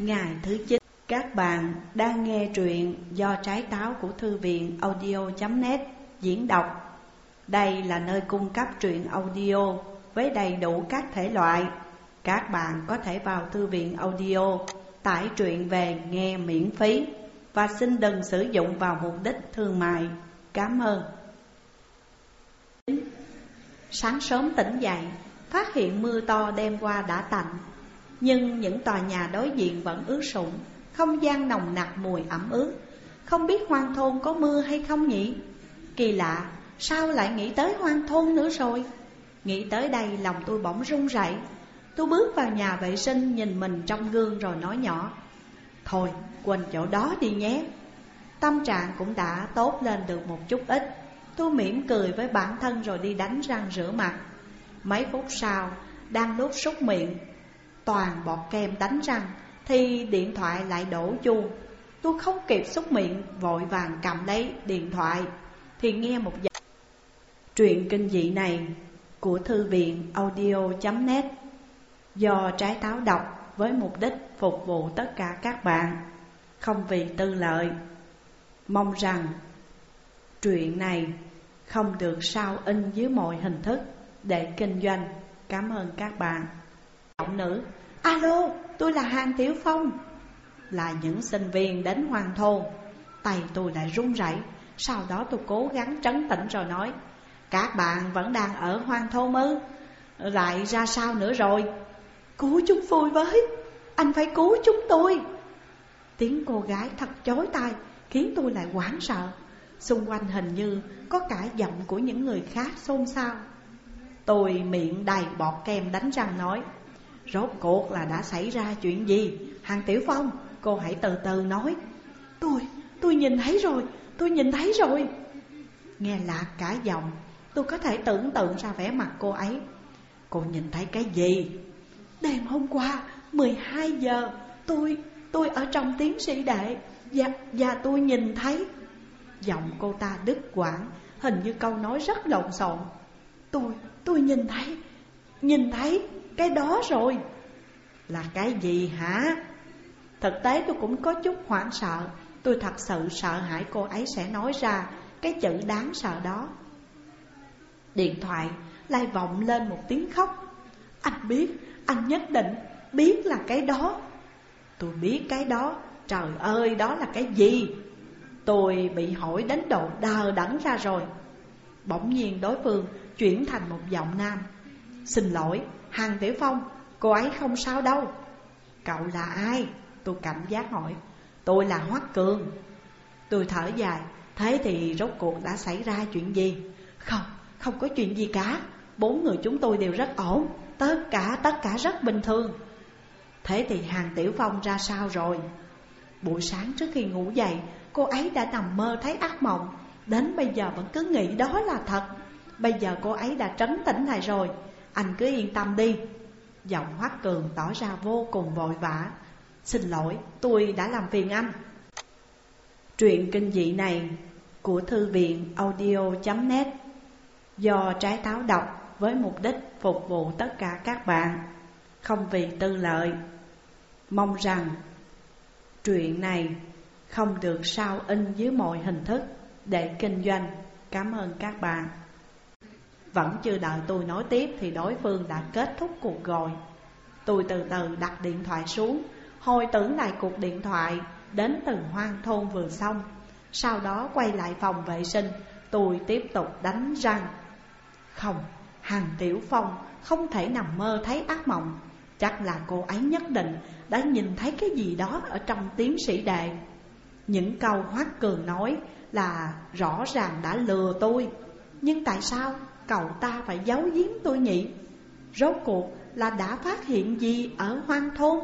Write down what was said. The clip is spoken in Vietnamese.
Ngày thứ 9 Các bạn đang nghe truyện do trái táo của thư viện audio.net diễn đọc. Đây là nơi cung cấp truyện audio với đầy đủ các thể loại. Các bạn có thể vào thư viện audio tải truyện về nghe miễn phí Và xin đừng sử dụng vào mục đích thương mại. Cảm ơn. Sáng sớm tỉnh dậy, Phát hiện mưa to đêm qua đã tạnh nhưng những tòa nhà đối diện vẫn ướt sũng Không gian nồng nặc mùi ẩm ướt. Không biết hoang thôn có mưa hay không nhỉ? Kỳ lạ, Sao lại nghĩ tới hoang thôn nữa rồi? Nghĩ tới đây lòng tôi bỗng run rẩy. Tôi bước vào nhà vệ sinh nhìn mình trong gương rồi nói nhỏ, Thôi, quên chỗ đó đi nhé. Tâm trạng cũng đã tốt lên được một chút ít. Tôi mỉm cười với bản thân rồi đi đánh răng rửa mặt. Mấy phút sau, Đang đốt súc miệng toàn bọt kem đánh răng Thì điện thoại lại đổ chuông. Tôi không kịp xúc miệng, Vội vàng cầm lấy điện thoại. Thì nghe một giọng Truyện kinh dị này Của thư viện audio.net Do trái táo đọc Với mục đích phục vụ tất cả các bạn, Không vì tư lợi. Mong rằng Truyện này không được sao in dưới mọi hình thức Để kinh doanh. Cảm ơn các bạn. Giọng nữ. Alo, tôi là Hàng Tiểu Phong. Là những sinh viên đến hoàng thôn. Tay tôi lại run rẩy. Sau đó tôi cố gắng trấn tĩnh rồi nói Các bạn vẫn đang ở hoang thôn ư? Lại ra sao nữa rồi? Cứu chúng tôi với. Anh phải cứu chúng tôi. Tiếng cô gái thật chối tai Khiến tôi lại hoảng sợ. Xung quanh hình như có cả giọng của những người khác xôn xao. Tôi miệng đầy bọt kem đánh răng nói Rốt cuộc là đã xảy ra chuyện gì? Hàng Tiểu Phong Cô hãy từ từ nói. Tôi, tôi nhìn thấy rồi Tôi nhìn thấy rồi. Nghe lạc cả giọng Tôi có thể tưởng tượng ra vẻ mặt cô ấy. Cô nhìn thấy cái gì? Đêm hôm qua 12 giờ Tôi, tôi ở trong tiến sĩ đệ Và, và tôi nhìn thấy. Giọng cô ta đứt quãng Hình như câu nói rất lộn xộn. Tôi, tôi nhìn thấy Nhìn thấy cái đó rồi. Là cái gì hả? Thực tế tôi cũng có chút hoảng sợ. Tôi thật sự sợ hãi cô ấy sẽ nói ra Cái chữ đáng sợ đó. Điện thoại lại vọng lên một tiếng khóc. Anh biết, anh nhất định biết là cái đó. Tôi biết cái đó, trời ơi đó là cái gì? Tôi bị hỏi đến độ đờ đẫn ra rồi. Bỗng nhiên đối phương chuyển thành một giọng nam. Xin lỗi, Hàng Tiểu Phong, cô ấy không sao đâu. Cậu là ai? Tôi cảnh giác hỏi. Tôi là Hoắc Cường. Tôi thở dài. Thế thì rốt cuộc đã xảy ra chuyện gì? Không, không có chuyện gì cả. Bốn người chúng tôi đều rất ổn. Tất cả, tất cả rất bình thường. Thế thì Hàng Tiểu Phong ra sao rồi? Buổi sáng trước khi ngủ dậy Cô ấy đã nằm mơ thấy ác mộng. Đến bây giờ vẫn cứ nghĩ đó là thật. Bây giờ cô ấy đã trấn tĩnh lại rồi anh cứ yên tâm đi. Giọng Hoắc Cường tỏ ra vô cùng vội vã. Xin lỗi, tôi đã làm phiền anh. Truyện kinh dị này của thư viện audio.net Do trái táo đọc với mục đích phục vụ tất cả các bạn. Không vì tư lợi Mong rằng truyện này không được sao in dưới mọi hình thức để kinh doanh. Cảm ơn các bạn vẫn chưa đợi tôi nói tiếp thì đối phương đã kết thúc cuộc gọi. Tôi từ từ đặt điện thoại xuống Hồi tưởng lại cuộc điện thoại đến từ hoang thôn vừa xong. Sau đó quay lại phòng vệ sinh Tôi tiếp tục đánh răng. Không, Hàng Tiểu Phong không thể nằm mơ thấy ác mộng. Chắc là cô ấy nhất định đã nhìn thấy cái gì đó ở trong tiến sĩ đệ Những câu Hoắc Cường nói là rõ ràng đã lừa tôi. Nhưng tại sao cậu ta phải giấu giếm tôi nhỉ? Rốt cuộc là đã phát hiện gì ở hoang thôn?